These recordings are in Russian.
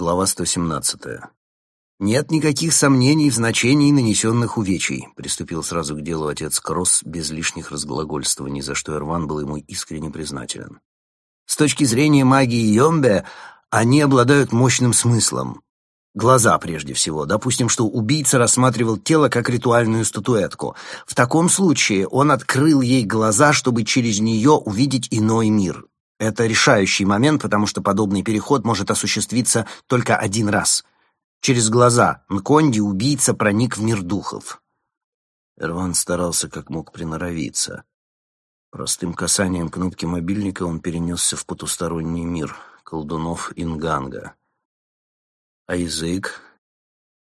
Глава 117. «Нет никаких сомнений в значении нанесенных увечий», — приступил сразу к делу отец Кросс без лишних разглагольствований, за что Эрван был ему искренне признателен. «С точки зрения магии Йомбе, они обладают мощным смыслом. Глаза, прежде всего. Допустим, что убийца рассматривал тело как ритуальную статуэтку. В таком случае он открыл ей глаза, чтобы через нее увидеть иной мир, это решающий момент, потому что подобный переход может осуществиться только один раз. Через глаза Нконди убийца проник в мир духов. Эрван старался как мог приноровиться. Простым касанием кнопки мобильника он перенесся в потусторонний мир колдунов Инганга. А язык?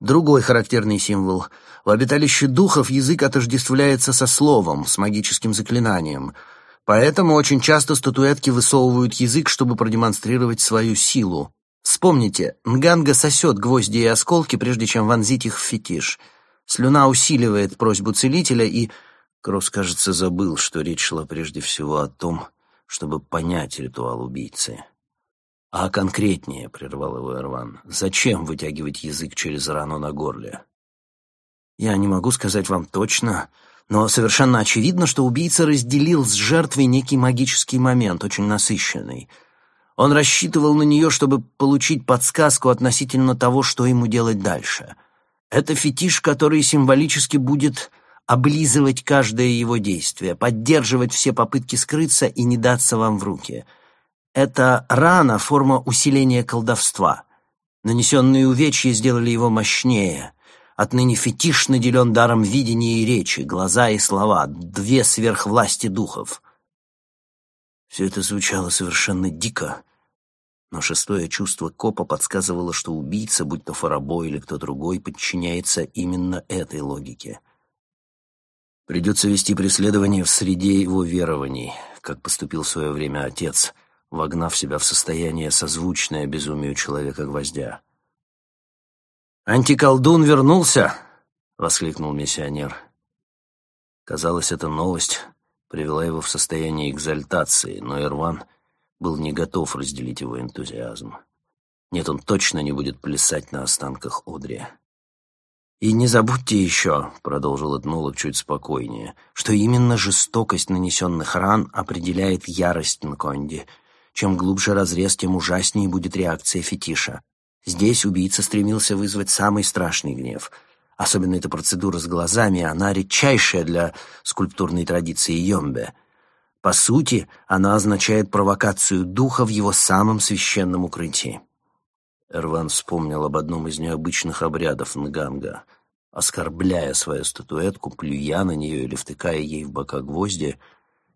Другой характерный символ. В обиталище духов язык отождествляется со словом, с магическим заклинанием — Поэтому очень часто статуэтки высовывают язык, чтобы продемонстрировать свою силу. Вспомните, Нганга сосет гвозди и осколки, прежде чем вонзить их в фетиш. Слюна усиливает просьбу целителя, и... Кросс, кажется, забыл, что речь шла прежде всего о том, чтобы понять ритуал убийцы. «А конкретнее», — прервал его Эрван, — «зачем вытягивать язык через рану на горле?» «Я не могу сказать вам точно», но совершенно очевидно, что убийца разделил с жертвой некий магический момент, очень насыщенный. Он рассчитывал на нее, чтобы получить подсказку относительно того, что ему делать дальше. Это фетиш, который символически будет облизывать каждое его действие, поддерживать все попытки скрыться и не даться вам в руки. Это рана — форма усиления колдовства. Нанесенные увечья сделали его мощнее — Отныне фетиш наделен даром видения и речи, глаза и слова, две сверхвласти духов. Все это звучало совершенно дико, но шестое чувство копа подсказывало, что убийца, будь то Фарабо или кто другой, подчиняется именно этой логике. Придется вести преследование в среде его верований, как поступил в свое время отец, вогнав себя в состояние, созвучное безумию человека-гвоздя. «Антиколдун вернулся!» — воскликнул миссионер. Казалось, эта новость привела его в состояние экзальтации, но Ирван был не готов разделить его энтузиазм. Нет, он точно не будет плясать на останках Одри. «И не забудьте еще», — продолжил Этнолог чуть спокойнее, «что именно жестокость нанесенных ран определяет ярость Нконди. Чем глубже разрез, тем ужаснее будет реакция фетиша. Здесь убийца стремился вызвать самый страшный гнев. Особенно эта процедура с глазами, она редчайшая для скульптурной традиции Йомбе. По сути, она означает провокацию духа в его самом священном укрытии. Эрван вспомнил об одном из необычных обрядов Нганга. Оскорбляя свою статуэтку, плюя на нее или втыкая ей в бока гвозди,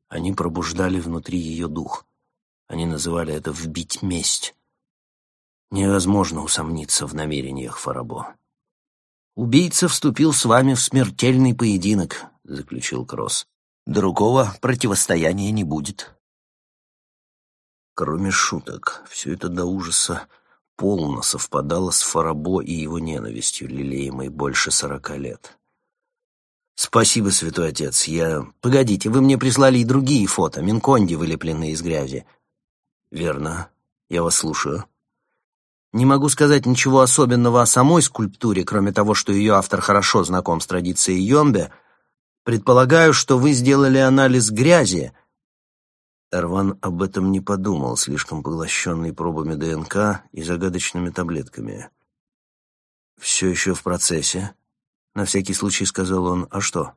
они пробуждали внутри ее дух. Они называли это «вбить месть». Невозможно усомниться в намерениях Фарабо. «Убийца вступил с вами в смертельный поединок», — заключил Кросс. «Другого противостояния не будет». Кроме шуток, все это до ужаса полно совпадало с Фарабо и его ненавистью, лелеемой больше сорока лет. «Спасибо, святой отец, я...» «Погодите, вы мне прислали и другие фото, Минконди, вылепленные из грязи». «Верно. Я вас слушаю». Не могу сказать ничего особенного о самой скульптуре, кроме того, что ее автор хорошо знаком с традицией Йомбе. Предполагаю, что вы сделали анализ грязи. Эрван об этом не подумал, слишком поглощенный пробами ДНК и загадочными таблетками. «Все еще в процессе», — на всякий случай сказал он. «А что?»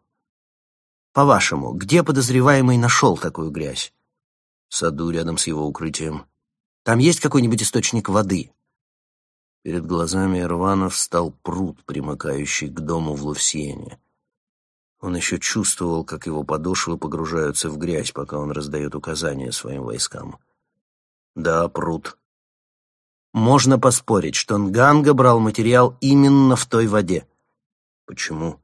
«По-вашему, где подозреваемый нашел такую грязь?» «В саду рядом с его укрытием». «Там есть какой-нибудь источник воды?» Перед глазами Ирвана встал пруд, примыкающий к дому в Лувсиене. Он еще чувствовал, как его подошвы погружаются в грязь, пока он раздает указания своим войскам. Да, пруд. Можно поспорить, что Нганга брал материал именно в той воде. Почему?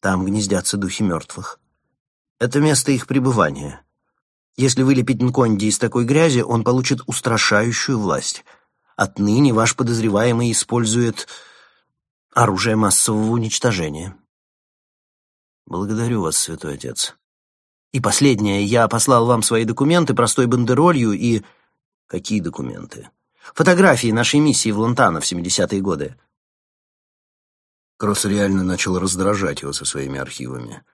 Там гнездятся духи мертвых. Это место их пребывания. Если вылепить Нконди из такой грязи, он получит устрашающую власть — Отныне ваш подозреваемый использует оружие массового уничтожения. Благодарю вас, святой отец. И последнее. Я послал вам свои документы простой бандеролью и... Какие документы? Фотографии нашей миссии в Лунтано в 70-е годы. Кросс реально начал раздражать его со своими архивами.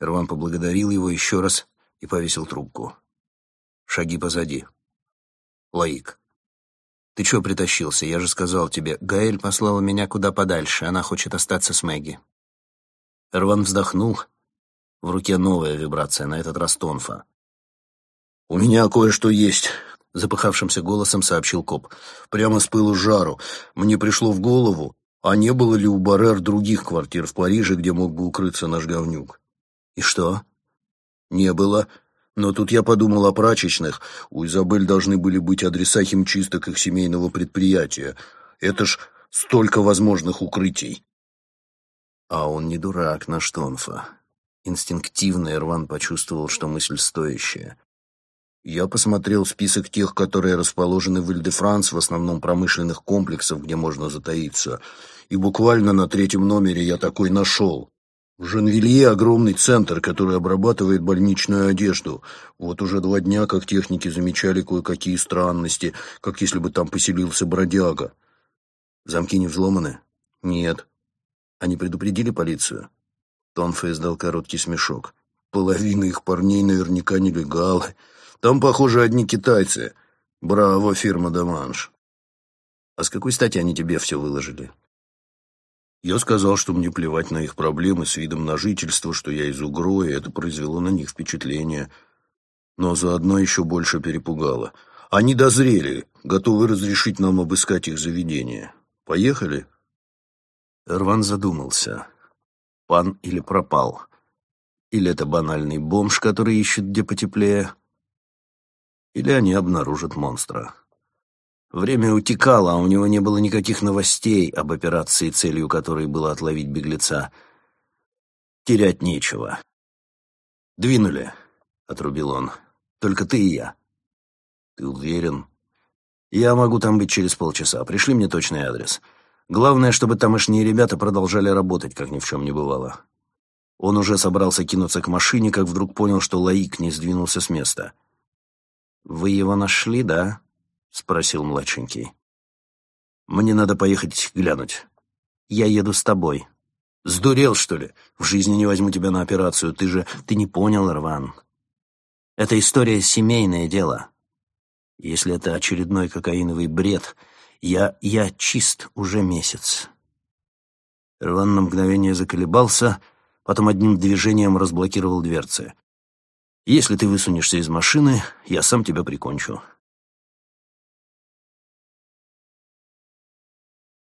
Эрван поблагодарил его еще раз и повесил трубку. Шаги позади. Лаик. «Ты чего притащился? Я же сказал тебе, Гаэль послала меня куда подальше, она хочет остаться с Мэгги». Эрван вздохнул. В руке новая вибрация, на этот раз тонфа. «У меня кое-что есть», — запыхавшимся голосом сообщил коп. «Прямо с пылу жару. Мне пришло в голову, а не было ли у Баррер других квартир в Париже, где мог бы укрыться наш говнюк?» «И что?» «Не было. Но тут я подумал о прачечных. У Изабель должны были быть адреса химчисток их семейного предприятия. Это ж столько возможных укрытий. А он не дурак, наш Тонфа. Инстинктивно Ирван почувствовал, что мысль стоящая. Я посмотрел список тех, которые расположены в Иль-де-Франс, в основном промышленных комплексов, где можно затаиться. И буквально на третьем номере я такой нашел. В Жанвилье огромный центр, который обрабатывает больничную одежду. Вот уже два дня, как техники замечали кое-какие странности, как если бы там поселился бродяга. Замки не взломаны? Нет. Они предупредили полицию? Тонфа издал короткий смешок. Половина их парней наверняка нелегалы. Там, похоже, одни китайцы. Браво, фирма Даманш. А с какой стати они тебе все выложили? Я сказал, что мне плевать на их проблемы с видом на жительство, что я из Угро, и это произвело на них впечатление. Но заодно еще больше перепугало. Они дозрели, готовы разрешить нам обыскать их заведение. Поехали?» Эрван задумался. Пан или пропал? Или это банальный бомж, который ищет где потеплее? Или они обнаружат монстра? Время утекало, а у него не было никаких новостей об операции, целью которой было отловить беглеца. Терять нечего. «Двинули», — отрубил он. «Только ты и я». «Ты уверен?» «Я могу там быть через полчаса. Пришли мне точный адрес. Главное, чтобы тамошние ребята продолжали работать, как ни в чем не бывало». Он уже собрался кинуться к машине, как вдруг понял, что Лаик не сдвинулся с места. «Вы его нашли, да?» — спросил младшенький. «Мне надо поехать глянуть. Я еду с тобой». «Сдурел, что ли? В жизни не возьму тебя на операцию. Ты же... Ты не понял, Рван. Это история семейное дело. Если это очередной кокаиновый бред, я... я чист уже месяц». Рван на мгновение заколебался, потом одним движением разблокировал дверцы. «Если ты высунешься из машины, я сам тебя прикончу».